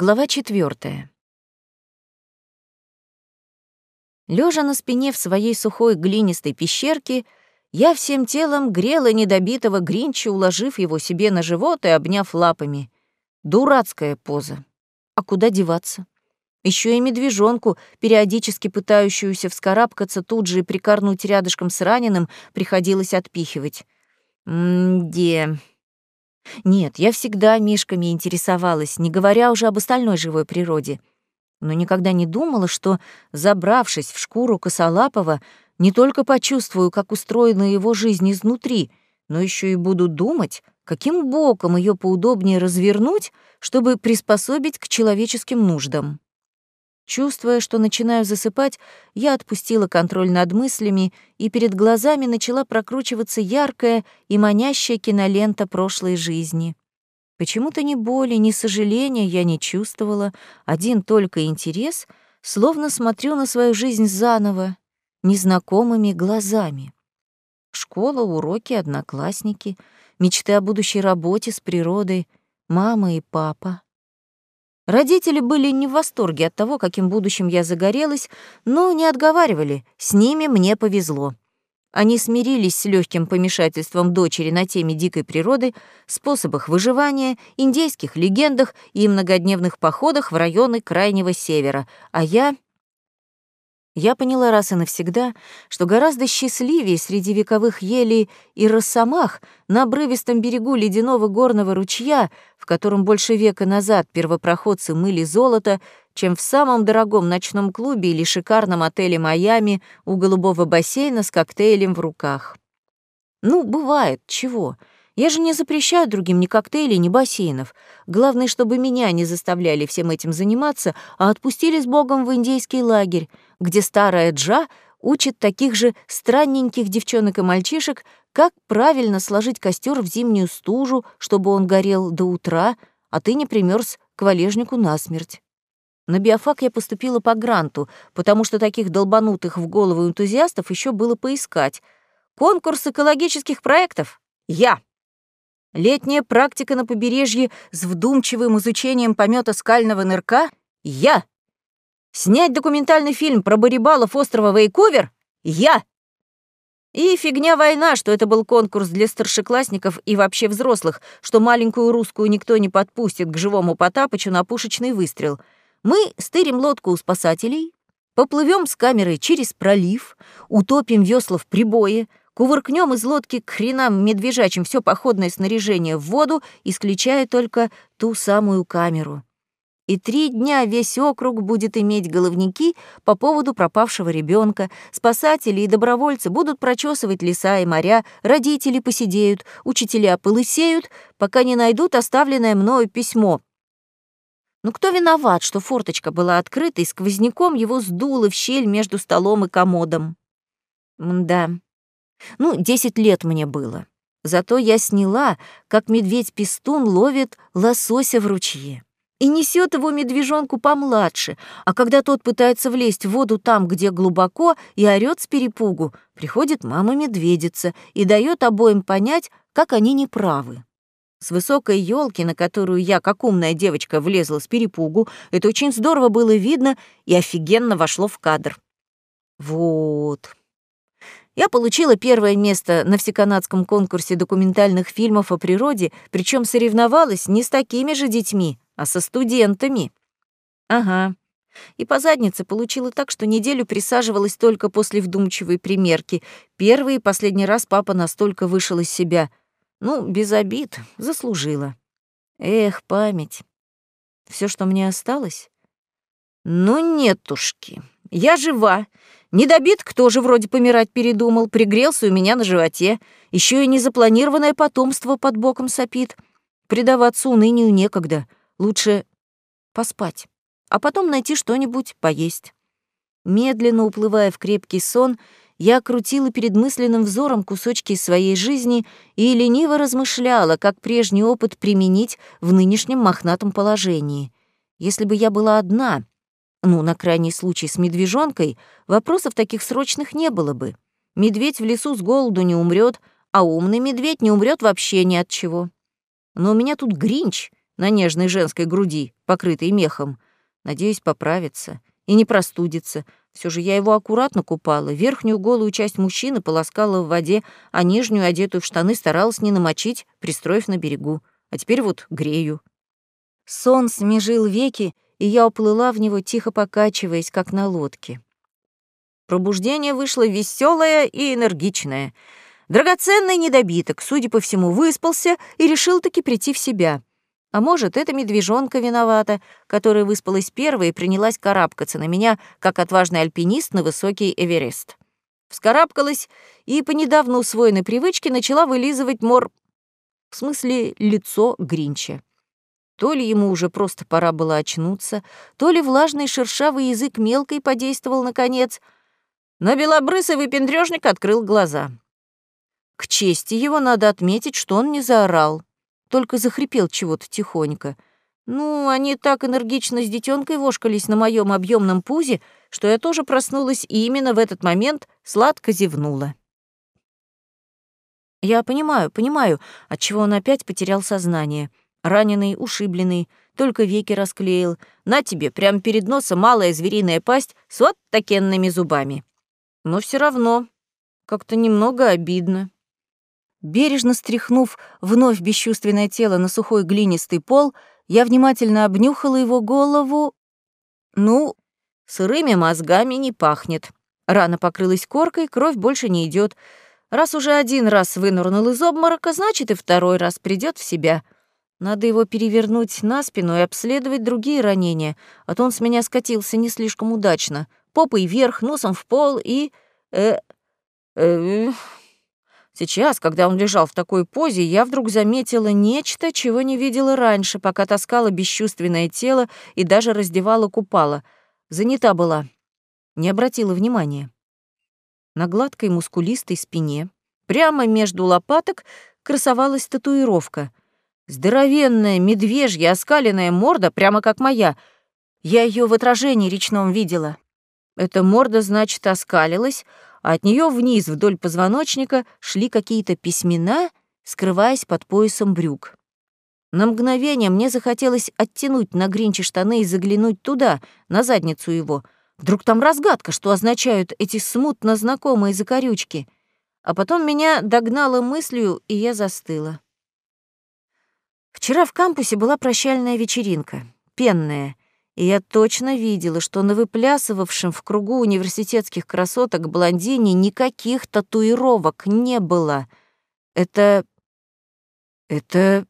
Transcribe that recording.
Глава четвертая. Лежа на спине в своей сухой глинистой пещерке, я всем телом грела недобитого Гринча, уложив его себе на живот и обняв лапами. Дурацкая поза. А куда деваться? Еще и медвежонку, периодически пытающуюся вскарабкаться тут же и прикорнуть рядышком с раненым, приходилось отпихивать. М-де... Нет, я всегда мишками интересовалась, не говоря уже об остальной живой природе. Но никогда не думала, что, забравшись в шкуру косолапого, не только почувствую, как устроена его жизнь изнутри, но еще и буду думать, каким боком ее поудобнее развернуть, чтобы приспособить к человеческим нуждам. Чувствуя, что начинаю засыпать, я отпустила контроль над мыслями, и перед глазами начала прокручиваться яркая и манящая кинолента прошлой жизни. Почему-то ни боли, ни сожаления я не чувствовала, один только интерес, словно смотрю на свою жизнь заново, незнакомыми глазами. Школа, уроки, одноклассники, мечты о будущей работе с природой, мама и папа. Родители были не в восторге от того, каким будущим я загорелась, но не отговаривали, с ними мне повезло. Они смирились с легким помешательством дочери на теме дикой природы, способах выживания, индейских легендах и многодневных походах в районы Крайнего Севера, а я я поняла раз и навсегда, что гораздо счастливее среди вековых елей и росомах на обрывистом берегу ледяного горного ручья, в котором больше века назад первопроходцы мыли золото, чем в самом дорогом ночном клубе или шикарном отеле Майами у голубого бассейна с коктейлем в руках. Ну, бывает, чего. Я же не запрещаю другим ни коктейлей, ни бассейнов. Главное, чтобы меня не заставляли всем этим заниматься, а отпустили с Богом в индейский лагерь, где старая Джа учит таких же странненьких девчонок и мальчишек, как правильно сложить костер в зимнюю стужу, чтобы он горел до утра, а ты не примерз к валежнику насмерть. На биофак я поступила по гранту, потому что таких долбанутых в голову энтузиастов еще было поискать. Конкурс экологических проектов — я. Летняя практика на побережье с вдумчивым изучением помета скального нырка — я. Снять документальный фильм про барибалов острова Вейковер — я. И фигня война, что это был конкурс для старшеклассников и вообще взрослых, что маленькую русскую никто не подпустит к живому Потапычу на пушечный выстрел. Мы стырим лодку у спасателей, поплывем с камерой через пролив, утопим весла в прибое, Кувыркнем из лодки к хренам медвежачьим все походное снаряжение в воду, исключая только ту самую камеру. И три дня весь округ будет иметь головники по поводу пропавшего ребенка. Спасатели и добровольцы будут прочесывать леса и моря, родители посидеют, учителя полысеют, пока не найдут оставленное мною письмо. Ну кто виноват, что форточка была открыта и сквозняком его сдуло в щель между столом и комодом? Да. Ну, десять лет мне было. Зато я сняла, как медведь-пестун ловит лосося в ручье. И несет его медвежонку помладше, а когда тот пытается влезть в воду там, где глубоко, и орёт с перепугу, приходит мама-медведица и дает обоим понять, как они неправы. С высокой елки, на которую я, как умная девочка, влезла с перепугу, это очень здорово было видно и офигенно вошло в кадр. Вот, я получила первое место на всеканадском конкурсе документальных фильмов о природе, причем соревновалась не с такими же детьми, а со студентами. Ага. И по заднице получила так, что неделю присаживалась только после вдумчивой примерки. Первый и последний раз папа настолько вышел из себя. Ну, без обид, заслужила. Эх, память. Все, что мне осталось? Ну, нетушки. Я жива Недобиток тоже вроде помирать передумал, пригрелся у меня на животе. Еще и незапланированное потомство под боком сопит. Предаваться унынию некогда. Лучше поспать, а потом найти что-нибудь поесть. Медленно уплывая в крепкий сон, я крутила перед мысленным взором кусочки своей жизни и лениво размышляла, как прежний опыт применить в нынешнем мохнатом положении. Если бы я была одна — ну, на крайний случай с медвежонкой вопросов таких срочных не было бы. Медведь в лесу с голоду не умрет, а умный медведь не умрет вообще ни от чего. Но у меня тут Гринч, на нежной женской груди, покрытой мехом. Надеюсь, поправится и не простудится. Все же я его аккуратно купала, верхнюю голую часть мужчины полоскала в воде, а нижнюю, одетую в штаны, старалась не намочить, пристроив на берегу. А теперь вот грею. Сон смежил веки, и я уплыла в него, тихо покачиваясь, как на лодке. Пробуждение вышло веселое и энергичное. Драгоценный недобиток, судя по всему, выспался и решил таки прийти в себя. А может, эта медвежонка виновата, которая выспалась первой и принялась карабкаться на меня, как отважный альпинист на высокий Эверест. Вскарабкалась и по недавно усвоенной привычке начала вылизывать мор... в смысле лицо Гринча. То ли ему уже просто пора было очнуться, то ли влажный шершавый язык мелкой подействовал наконец, но белобрысый выпендрёжник открыл глаза. К чести его надо отметить, что он не заорал, только захрипел чего-то тихонько. Ну, они так энергично с детенкой вошкались на моем объемном пузе, что я тоже проснулась и именно в этот момент сладко зевнула. Я понимаю, понимаю, отчего он опять потерял сознание — раненый, ушибленный, только веки расклеил. На тебе, прямо перед носом малая звериная пасть с вот такенными зубами. Но все равно как-то немного обидно. Бережно стряхнув вновь бесчувственное тело на сухой глинистый пол, я внимательно обнюхала его голову. Ну, сырыми мозгами не пахнет. Рана покрылась коркой, кровь больше не идет. Раз уже один раз вынырнул из обморока, значит, и второй раз придет в себя — надо его перевернуть на спину и обследовать другие ранения, а то он с меня скатился не слишком удачно. Попой вверх, носом в пол и... Э, э, Сейчас, когда он лежал в такой позе, я вдруг заметила нечто, чего не видела раньше, пока таскала бесчувственное тело и даже раздевала-купала. Занята была. Не обратила внимания. На гладкой мускулистой спине, прямо между лопаток, красовалась татуировка — Здоровенная, медвежья, оскаленная морда, прямо как моя. Я ее в отражении речном видела. Эта морда, значит, оскалилась, а от нее вниз вдоль позвоночника шли какие-то письмена, скрываясь под поясом брюк. На мгновение мне захотелось оттянуть на Гринче штаны и заглянуть туда, на задницу его. Вдруг там разгадка, что означают эти смутно знакомые закорючки. А потом меня догнала мыслью, и я застыла. Вчера в кампусе была прощальная вечеринка, пенная, и я точно видела, что на выплясывавшем в кругу университетских красоток блондине никаких татуировок не было. Это... это